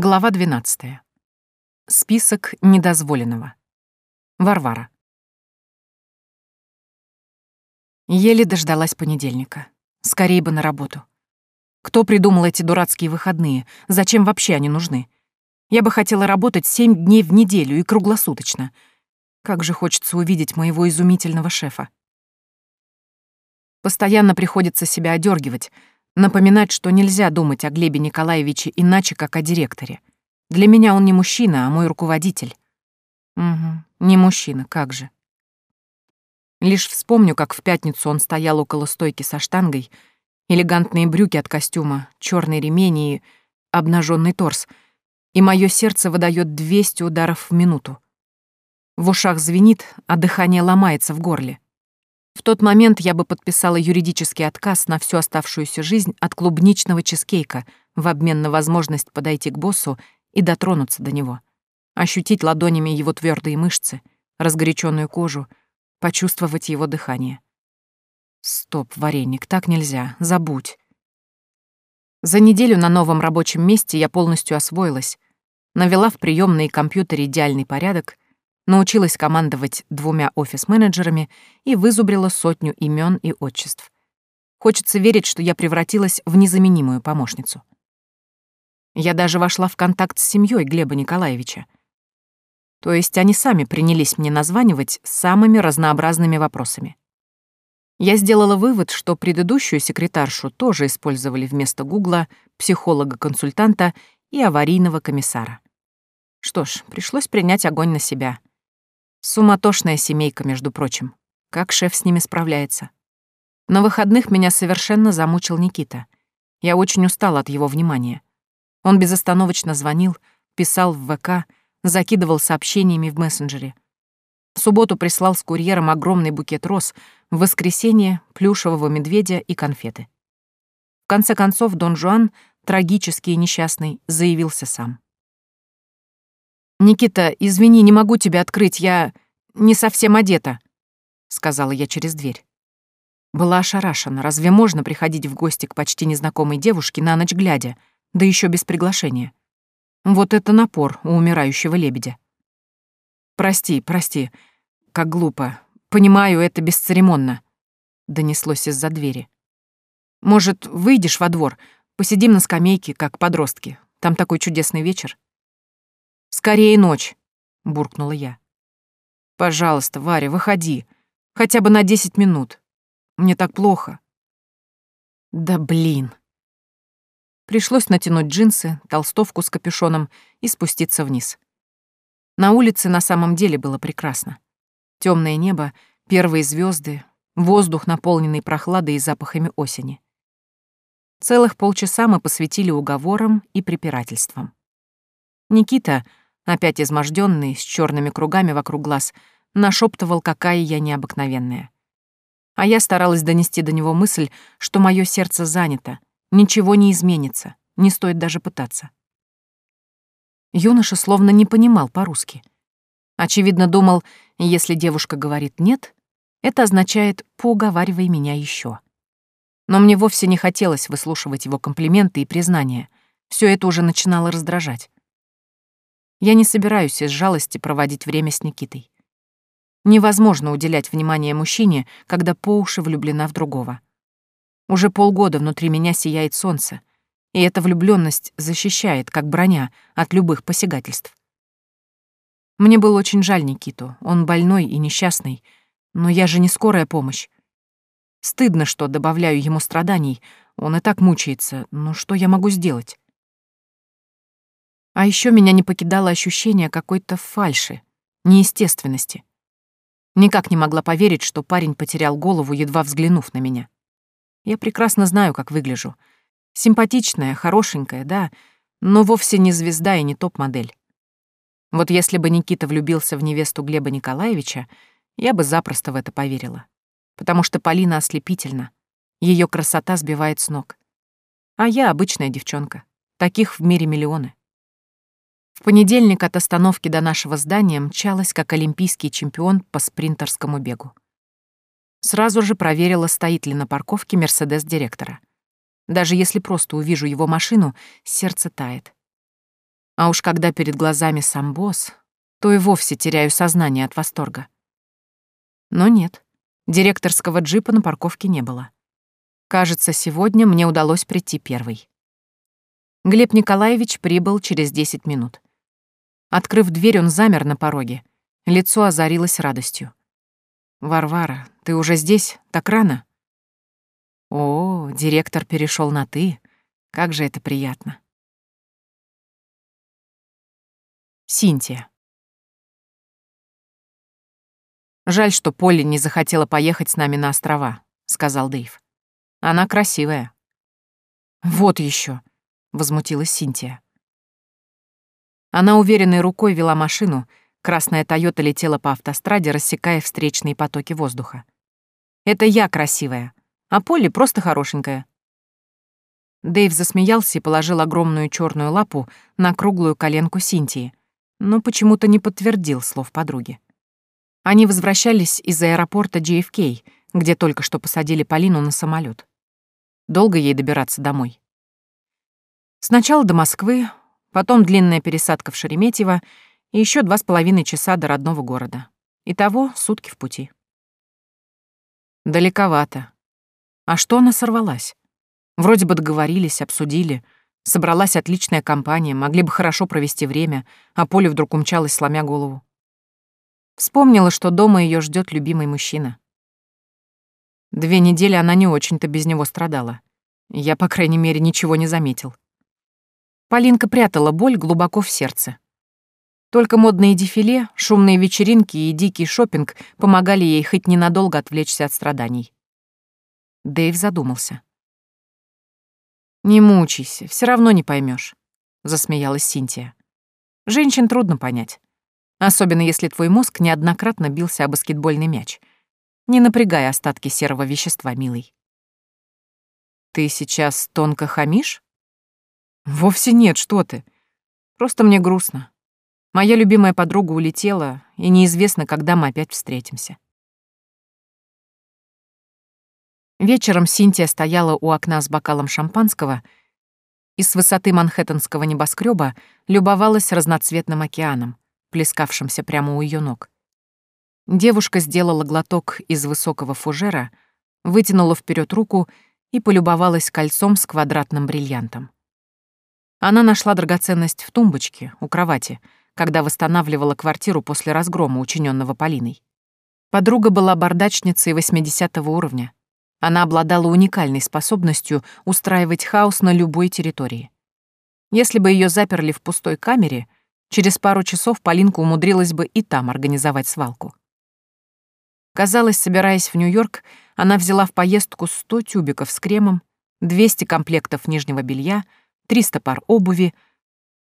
Глава 12. Список недозволенного. Варвара. Еле дождалась понедельника. Скорее бы на работу. Кто придумал эти дурацкие выходные? Зачем вообще они нужны? Я бы хотела работать семь дней в неделю и круглосуточно. Как же хочется увидеть моего изумительного шефа. Постоянно приходится себя одергивать, Напоминать, что нельзя думать о Глебе Николаевиче иначе, как о директоре. Для меня он не мужчина, а мой руководитель. Угу, не мужчина, как же. Лишь вспомню, как в пятницу он стоял около стойки со штангой, элегантные брюки от костюма, черный ремень и обнаженный торс, и мое сердце выдает 200 ударов в минуту. В ушах звенит, а дыхание ломается в горле. В тот момент я бы подписала юридический отказ на всю оставшуюся жизнь от клубничного чизкейка в обмен на возможность подойти к боссу и дотронуться до него, ощутить ладонями его твердые мышцы, разгоряченную кожу, почувствовать его дыхание. Стоп, вареник, так нельзя, забудь. За неделю на новом рабочем месте я полностью освоилась, навела в приемной компьютере идеальный порядок — научилась командовать двумя офис-менеджерами и вызубрила сотню имен и отчеств. Хочется верить, что я превратилась в незаменимую помощницу. Я даже вошла в контакт с семьей Глеба Николаевича. То есть они сами принялись мне названивать самыми разнообразными вопросами. Я сделала вывод, что предыдущую секретаршу тоже использовали вместо Гугла, психолога-консультанта и аварийного комиссара. Что ж, пришлось принять огонь на себя. Суматошная семейка, между прочим. Как шеф с ними справляется? На выходных меня совершенно замучил Никита. Я очень устала от его внимания. Он безостановочно звонил, писал в ВК, закидывал сообщениями в мессенджере. В субботу прислал с курьером огромный букет роз, в воскресенье — плюшевого медведя и конфеты. В конце концов, Дон Жуан, трагический и несчастный, заявился сам. «Никита, извини, не могу тебя открыть, я не совсем одета», — сказала я через дверь. Была ошарашена. Разве можно приходить в гости к почти незнакомой девушке на ночь глядя, да еще без приглашения? Вот это напор у умирающего лебедя. «Прости, прости. Как глупо. Понимаю, это бесцеремонно», — донеслось из-за двери. «Может, выйдешь во двор? Посидим на скамейке, как подростки. Там такой чудесный вечер». «Скорее ночь», — буркнула я. «Пожалуйста, Варя, выходи. Хотя бы на десять минут. Мне так плохо». «Да блин». Пришлось натянуть джинсы, толстовку с капюшоном и спуститься вниз. На улице на самом деле было прекрасно. Темное небо, первые звезды, воздух, наполненный прохладой и запахами осени. Целых полчаса мы посвятили уговорам и препирательствам. Никита, опять изможденный, с черными кругами вокруг глаз, нашептывал, какая я необыкновенная. А я старалась донести до него мысль, что мое сердце занято, ничего не изменится, не стоит даже пытаться. Юноша словно не понимал по-русски. Очевидно, думал, если девушка говорит «нет», это означает «поуговаривай меня еще». Но мне вовсе не хотелось выслушивать его комплименты и признания. Все это уже начинало раздражать. Я не собираюсь из жалости проводить время с Никитой. Невозможно уделять внимание мужчине, когда по уши влюблена в другого. Уже полгода внутри меня сияет солнце, и эта влюбленность защищает, как броня, от любых посягательств. Мне было очень жаль Никиту, он больной и несчастный, но я же не скорая помощь. Стыдно, что добавляю ему страданий, он и так мучается, но что я могу сделать? А еще меня не покидало ощущение какой-то фальши, неестественности. Никак не могла поверить, что парень потерял голову, едва взглянув на меня. Я прекрасно знаю, как выгляжу. Симпатичная, хорошенькая, да, но вовсе не звезда и не топ-модель. Вот если бы Никита влюбился в невесту Глеба Николаевича, я бы запросто в это поверила. Потому что Полина ослепительна. Ее красота сбивает с ног. А я обычная девчонка. Таких в мире миллионы. В понедельник от остановки до нашего здания мчалась как олимпийский чемпион по спринтерскому бегу. Сразу же проверила, стоит ли на парковке Мерседес директора. Даже если просто увижу его машину, сердце тает. А уж когда перед глазами сам босс, то и вовсе теряю сознание от восторга. Но нет, директорского джипа на парковке не было. Кажется, сегодня мне удалось прийти первой. Глеб Николаевич прибыл через 10 минут. Открыв дверь, он замер на пороге. Лицо озарилось радостью. «Варвара, ты уже здесь? Так рано?» «О, директор перешел на «ты». Как же это приятно». Синтия. «Жаль, что Полли не захотела поехать с нами на острова», — сказал Дэйв. «Она красивая». «Вот еще, возмутилась Синтия. Она уверенной рукой вела машину, красная Тойота летела по автостраде, рассекая встречные потоки воздуха. «Это я красивая, а Полли просто хорошенькая». Дэйв засмеялся и положил огромную черную лапу на круглую коленку Синтии, но почему-то не подтвердил слов подруги. Они возвращались из аэропорта JFK, где только что посадили Полину на самолет. Долго ей добираться домой? Сначала до Москвы, потом длинная пересадка в Шереметьево и еще два с половиной часа до родного города. Итого сутки в пути. Далековато. А что она сорвалась? Вроде бы договорились, обсудили. Собралась отличная компания, могли бы хорошо провести время, а Поле вдруг умчалась, сломя голову. Вспомнила, что дома ее ждет любимый мужчина. Две недели она не очень-то без него страдала. Я, по крайней мере, ничего не заметил. Полинка прятала боль глубоко в сердце. Только модные дефиле, шумные вечеринки и дикий шопинг помогали ей хоть ненадолго отвлечься от страданий. Дэйв задумался. «Не мучайся, все равно не поймешь, засмеялась Синтия. «Женщин трудно понять, особенно если твой мозг неоднократно бился о баскетбольный мяч. Не напрягай остатки серого вещества, милый». «Ты сейчас тонко хамишь?» Вовсе нет, что ты. Просто мне грустно. Моя любимая подруга улетела, и неизвестно, когда мы опять встретимся. Вечером Синтия стояла у окна с бокалом шампанского и с высоты манхэттенского небоскреба любовалась разноцветным океаном, плескавшимся прямо у ее ног. Девушка сделала глоток из высокого фужера, вытянула вперед руку и полюбовалась кольцом с квадратным бриллиантом. Она нашла драгоценность в тумбочке у кровати, когда восстанавливала квартиру после разгрома, учиненного Полиной. Подруга была бардачницей 80 уровня. Она обладала уникальной способностью устраивать хаос на любой территории. Если бы ее заперли в пустой камере, через пару часов Полинка умудрилась бы и там организовать свалку. Казалось, собираясь в Нью-Йорк, она взяла в поездку 100 тюбиков с кремом, 200 комплектов нижнего белья — 300 пар обуви,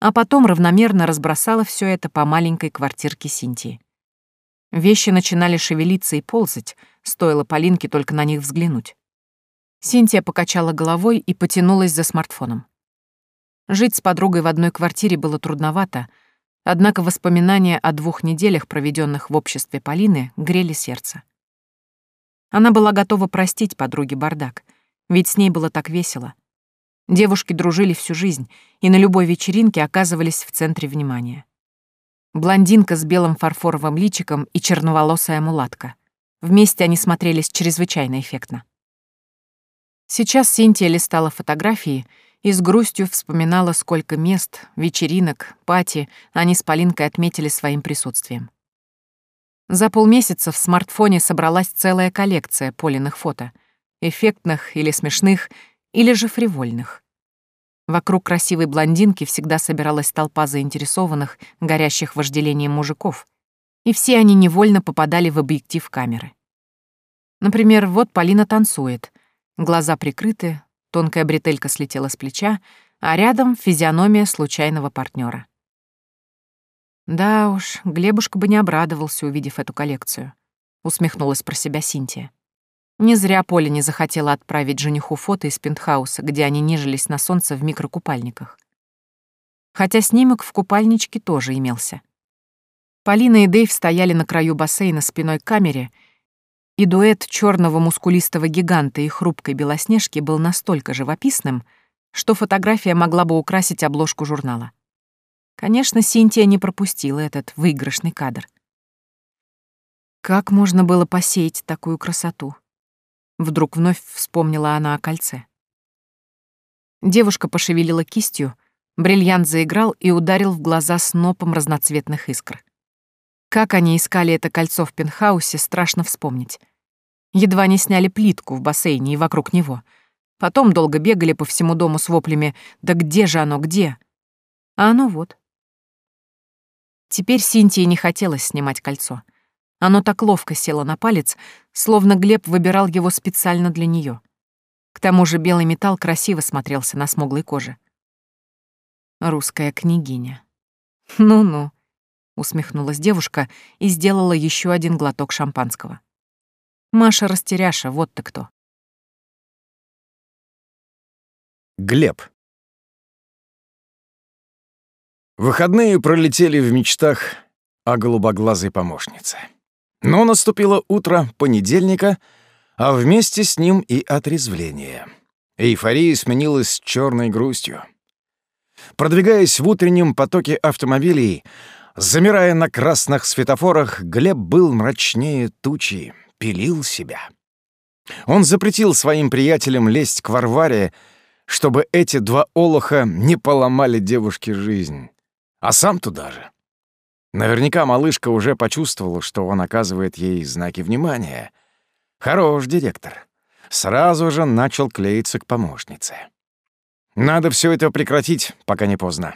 а потом равномерно разбросала все это по маленькой квартирке Синтии. Вещи начинали шевелиться и ползать, стоило Полинке только на них взглянуть. Синтия покачала головой и потянулась за смартфоном. Жить с подругой в одной квартире было трудновато, однако воспоминания о двух неделях, проведенных в обществе Полины, грели сердце. Она была готова простить подруге бардак, ведь с ней было так весело. Девушки дружили всю жизнь и на любой вечеринке оказывались в центре внимания. Блондинка с белым фарфоровым личиком и черноволосая мулатка. Вместе они смотрелись чрезвычайно эффектно. Сейчас Синтия листала фотографии и с грустью вспоминала, сколько мест, вечеринок, пати они с Полинкой отметили своим присутствием. За полмесяца в смартфоне собралась целая коллекция Полиных фото. Эффектных или смешных, или же фривольных. Вокруг красивой блондинки всегда собиралась толпа заинтересованных, горящих вожделением мужиков, и все они невольно попадали в объектив камеры. Например, вот Полина танцует, глаза прикрыты, тонкая бретелька слетела с плеча, а рядом физиономия случайного партнера. Да уж, Глебушка бы не обрадовался, увидев эту коллекцию, усмехнулась про себя Синтия. Не зря Поля не захотела отправить жениху фото из пентхауса, где они нежились на солнце в микрокупальниках. Хотя снимок в купальничке тоже имелся. Полина и Дэйв стояли на краю бассейна спиной к камере, и дуэт черного мускулистого гиганта и хрупкой белоснежки был настолько живописным, что фотография могла бы украсить обложку журнала. Конечно, Синтия не пропустила этот выигрышный кадр. Как можно было посеять такую красоту? Вдруг вновь вспомнила она о кольце. Девушка пошевелила кистью, бриллиант заиграл и ударил в глаза снопом разноцветных искр. Как они искали это кольцо в пентхаусе, страшно вспомнить. Едва не сняли плитку в бассейне и вокруг него. Потом долго бегали по всему дому с воплями «Да где же оно, где?» А оно вот. Теперь Синтии не хотелось снимать кольцо. Оно так ловко село на палец, словно Глеб выбирал его специально для нее. К тому же белый металл красиво смотрелся на смуглой коже. Русская княгиня. Ну-ну, усмехнулась девушка и сделала еще один глоток шампанского. Маша растеряша, вот ты кто. Глеб. Выходные пролетели в мечтах о голубоглазой помощнице. Но наступило утро понедельника, а вместе с ним и отрезвление. Эйфория сменилась черной грустью. Продвигаясь в утреннем потоке автомобилей, замирая на красных светофорах, Глеб был мрачнее тучи пилил себя. Он запретил своим приятелям лезть к Варваре, чтобы эти два олоха не поломали девушке жизнь. А сам туда же. Наверняка малышка уже почувствовала, что он оказывает ей знаки внимания. Хорош директор. Сразу же начал клеиться к помощнице. Надо все это прекратить, пока не поздно.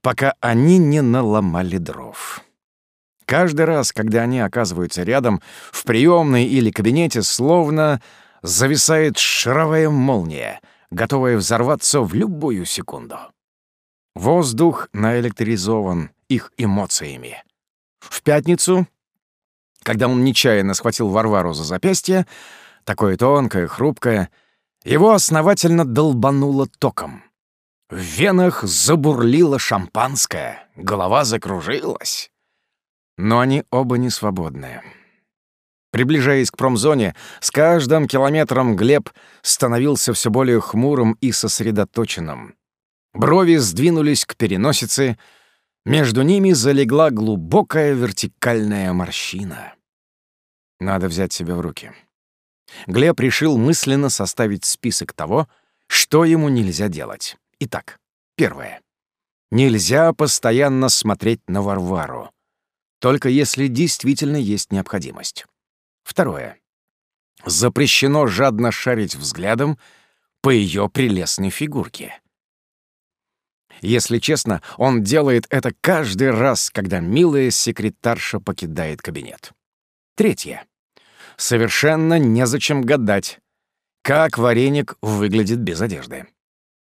Пока они не наломали дров. Каждый раз, когда они оказываются рядом, в приемной или кабинете, словно зависает шаровая молния, готовая взорваться в любую секунду. Воздух наэлектризован их эмоциями. В пятницу, когда он нечаянно схватил Варвару за запястье, такое тонкое, хрупкое, его основательно долбануло током. В венах забурлило шампанское, голова закружилась. Но они оба не свободные. Приближаясь к промзоне, с каждым километром Глеб становился все более хмурым и сосредоточенным. Брови сдвинулись к переносице, между ними залегла глубокая вертикальная морщина. Надо взять себя в руки. Глеб решил мысленно составить список того, что ему нельзя делать. Итак, первое. Нельзя постоянно смотреть на Варвару только если действительно есть необходимость. Второе. Запрещено жадно шарить взглядом по ее прелестной фигурке. Если честно, он делает это каждый раз, когда милая секретарша покидает кабинет. Третье. Совершенно незачем гадать, как вареник выглядит без одежды.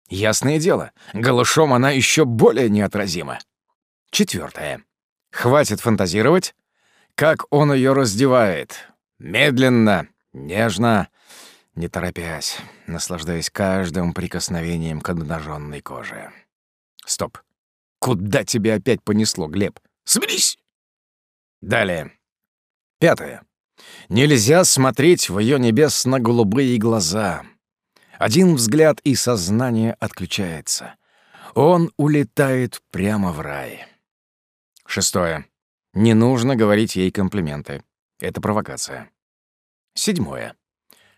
Ясное дело, голышом она еще более неотразима. Четвертое. Хватит фантазировать. Как он ее раздевает. Медленно, нежно, не торопясь, наслаждаясь каждым прикосновением к обнаженной коже. Стоп. Куда тебя опять понесло, Глеб? Соберись! Далее. Пятое. Нельзя смотреть в ее небесно-голубые глаза. Один взгляд, и сознание отключается. Он улетает прямо в рай. Шестое. Не нужно говорить ей комплименты. Это провокация. Седьмое.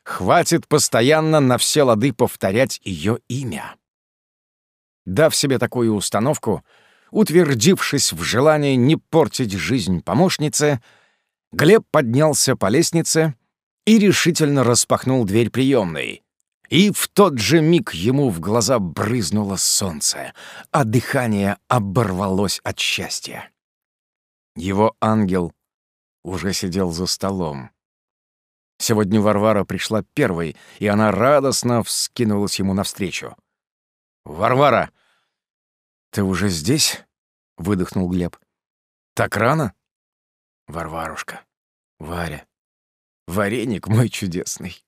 Хватит постоянно на все лады повторять ее имя. Дав себе такую установку, утвердившись в желании не портить жизнь помощнице, Глеб поднялся по лестнице и решительно распахнул дверь приемной. И в тот же миг ему в глаза брызнуло солнце, а дыхание оборвалось от счастья. Его ангел уже сидел за столом. Сегодня Варвара пришла первой, и она радостно вскинулась ему навстречу. «Варвара, ты уже здесь?» — выдохнул Глеб. «Так рано?» «Варварушка, Варя, вареник мой чудесный».